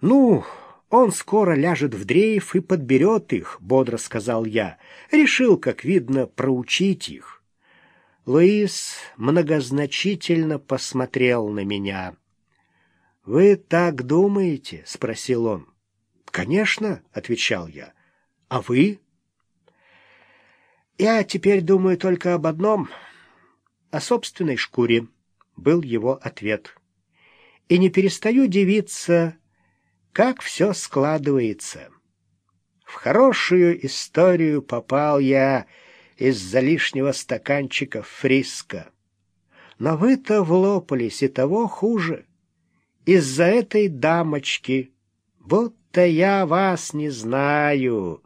«Ну, он скоро ляжет в дрейф и подберет их», — бодро сказал я. «Решил, как видно, проучить их». Луис многозначительно посмотрел на меня. «Вы так думаете?» — спросил он. «Конечно», — отвечал я. «А вы?» «Я теперь думаю только об одном — о собственной шкуре», — был его ответ. «И не перестаю дивиться, как все складывается. В хорошую историю попал я из-за лишнего стаканчика фриска. Но вы-то влопались, и того хуже. Из-за этой дамочки. Будто я вас не знаю.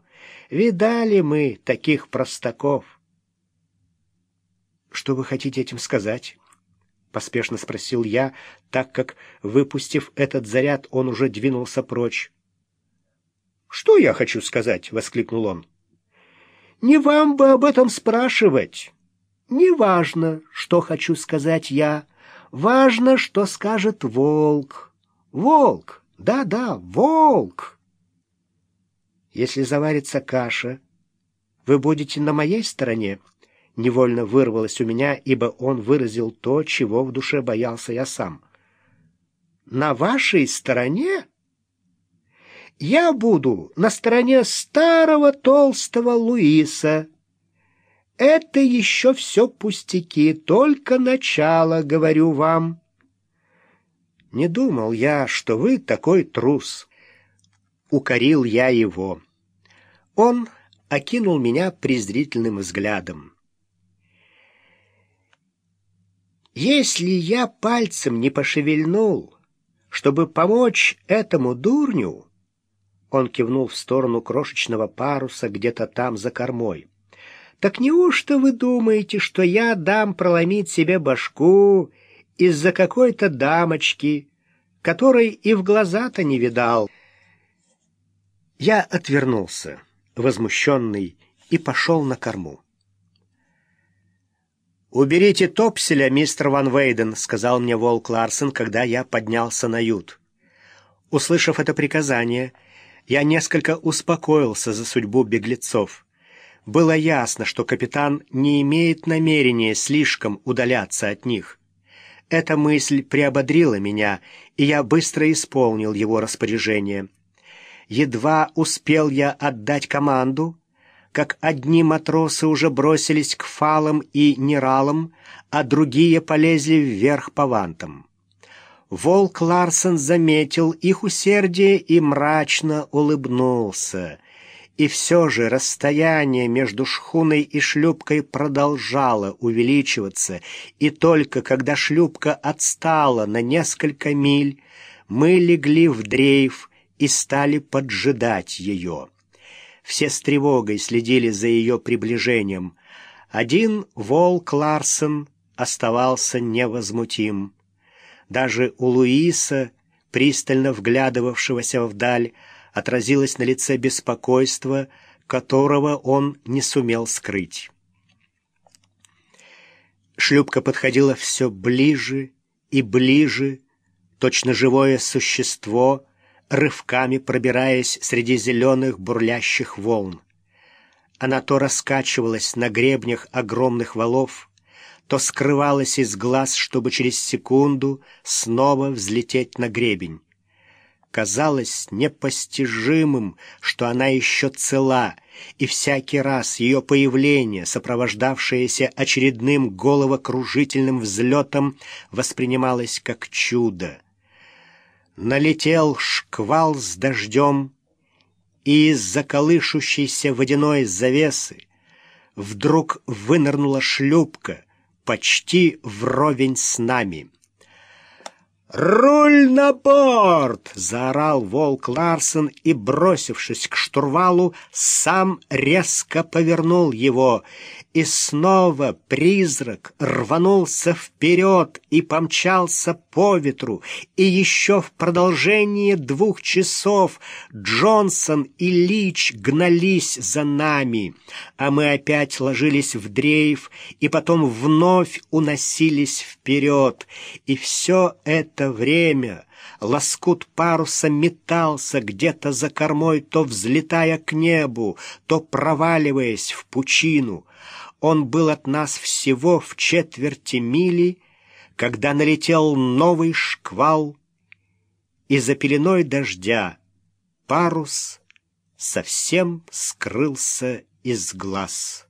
Видали мы таких простаков. Что вы хотите этим сказать? Поспешно спросил я, так как, выпустив этот заряд, он уже двинулся прочь. «Что я хочу сказать?» — воскликнул он. «Не вам бы об этом спрашивать. Не важно, что хочу сказать я. Важно, что скажет волк. Волк, да-да, волк!» Если заварится каша, вы будете на моей стороне?» Невольно вырвалось у меня, ибо он выразил то, чего в душе боялся я сам. «На вашей стороне?» «Я буду на стороне старого толстого Луиса. Это еще все пустяки, только начало, говорю вам». «Не думал я, что вы такой трус». Укорил я его. Он окинул меня презрительным взглядом. Если я пальцем не пошевельнул, чтобы помочь этому дурню, он кивнул в сторону крошечного паруса где-то там за кормой. Так неужто вы думаете, что я дам проломить себе башку из-за какой-то дамочки, которой и в глаза-то не видал? Я отвернулся возмущенный, и пошел на корму. «Уберите топселя, мистер Ван Вейден», — сказал мне Волк Ларсен, когда я поднялся на ют. Услышав это приказание, я несколько успокоился за судьбу беглецов. Было ясно, что капитан не имеет намерения слишком удаляться от них. Эта мысль приободрила меня, и я быстро исполнил его распоряжение — Едва успел я отдать команду, как одни матросы уже бросились к фалам и нералам, а другие полезли вверх по вантам. Волк Ларсен заметил их усердие и мрачно улыбнулся. И все же расстояние между шхуной и шлюпкой продолжало увеличиваться, и только когда шлюпка отстала на несколько миль, мы легли в дрейф, и стали поджидать ее. Все с тревогой следили за ее приближением. Один волк Ларсен оставался невозмутим. Даже у Луиса, пристально вглядывавшегося вдаль, отразилось на лице беспокойство, которого он не сумел скрыть. Шлюпка подходила все ближе и ближе, точно живое существо — рывками пробираясь среди зеленых бурлящих волн. Она то раскачивалась на гребнях огромных валов, то скрывалась из глаз, чтобы через секунду снова взлететь на гребень. Казалось непостижимым, что она еще цела, и всякий раз ее появление, сопровождавшееся очередным головокружительным взлетом, воспринималось как чудо налетел шквал с дождем, и из-за колышущейся водяной завесы вдруг вынырнула шлюпка почти вровень с нами. «Руль на борт!» — заорал волк Ларсен и, бросившись к штурвалу, сам резко повернул его, и снова призрак рванулся вперед и помчался по ветру, и еще в продолжение двух часов Джонсон и Лич гнались за нами, а мы опять ложились в дрейф и потом вновь уносились вперед, и все это время Лоскут паруса метался где-то за кормой, то взлетая к небу, то проваливаясь в пучину. Он был от нас всего в четверти мили, когда налетел новый шквал, и за пеленой дождя парус совсем скрылся из глаз.